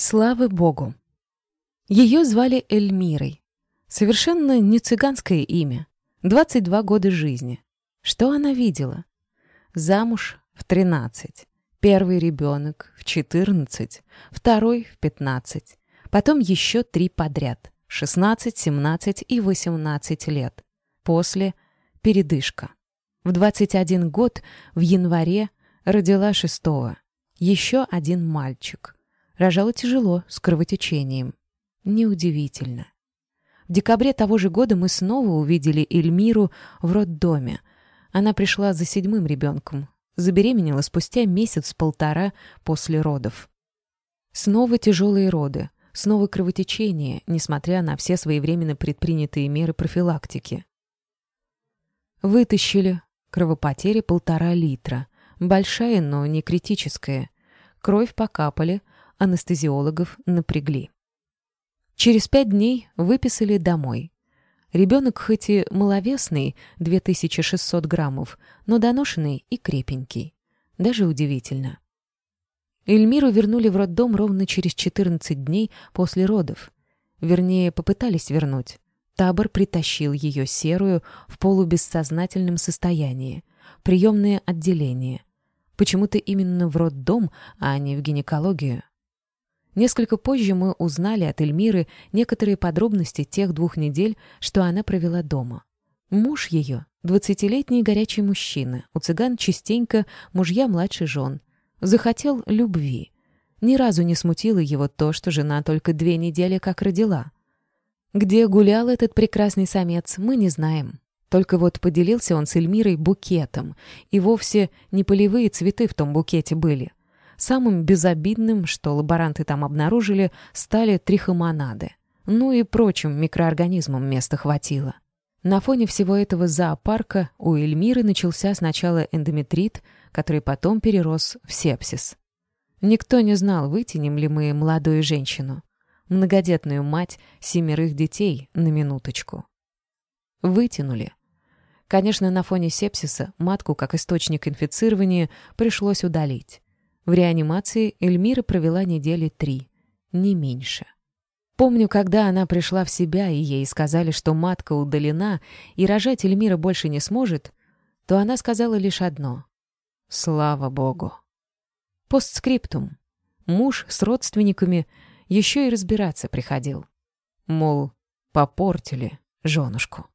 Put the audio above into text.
Слава Богу! Ее звали Эльмирой. Совершенно не цыганское имя. 22 года жизни. Что она видела? Замуж в 13. Первый ребенок в 14. Второй в 15. Потом еще три подряд. 16, 17 и 18 лет. После — передышка. В 21 год в январе родила шестого. Еще один мальчик. Рожала тяжело, с кровотечением. Неудивительно. В декабре того же года мы снова увидели Эльмиру в роддоме. Она пришла за седьмым ребенком. Забеременела спустя месяц-полтора после родов. Снова тяжелые роды. Снова кровотечение, несмотря на все своевременно предпринятые меры профилактики. Вытащили. Кровопотери полтора литра. Большая, но не критическая. Кровь покапали, анестезиологов напрягли. Через пять дней выписали домой. Ребенок хоть и маловесный, 2600 граммов, но доношенный и крепенький. Даже удивительно. Эльмиру вернули в роддом ровно через 14 дней после родов. Вернее, попытались вернуть. Табор притащил ее серую в полубессознательном состоянии. Приемное отделение. Почему-то именно в роддом, а не в гинекологию. Несколько позже мы узнали от Эльмиры некоторые подробности тех двух недель, что она провела дома. Муж ее — двадцатилетний горячий мужчина, у цыган частенько мужья младше жен. Захотел любви. Ни разу не смутило его то, что жена только две недели как родила. Где гулял этот прекрасный самец, мы не знаем. Только вот поделился он с Эльмирой букетом, и вовсе не полевые цветы в том букете были. Самым безобидным, что лаборанты там обнаружили, стали трихомонады. Ну и прочим микроорганизмам места хватило. На фоне всего этого зоопарка у Эльмиры начался сначала эндометрит, который потом перерос в сепсис. Никто не знал, вытянем ли мы молодую женщину. Многодетную мать семерых детей на минуточку. Вытянули. Конечно, на фоне сепсиса матку, как источник инфицирования, пришлось удалить. В реанимации Эльмира провела недели три, не меньше. Помню, когда она пришла в себя, и ей сказали, что матка удалена, и рожать Эльмира больше не сможет, то она сказала лишь одно — «Слава Богу». Постскриптум. Муж с родственниками еще и разбираться приходил. Мол, попортили женушку.